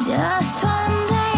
Just one day.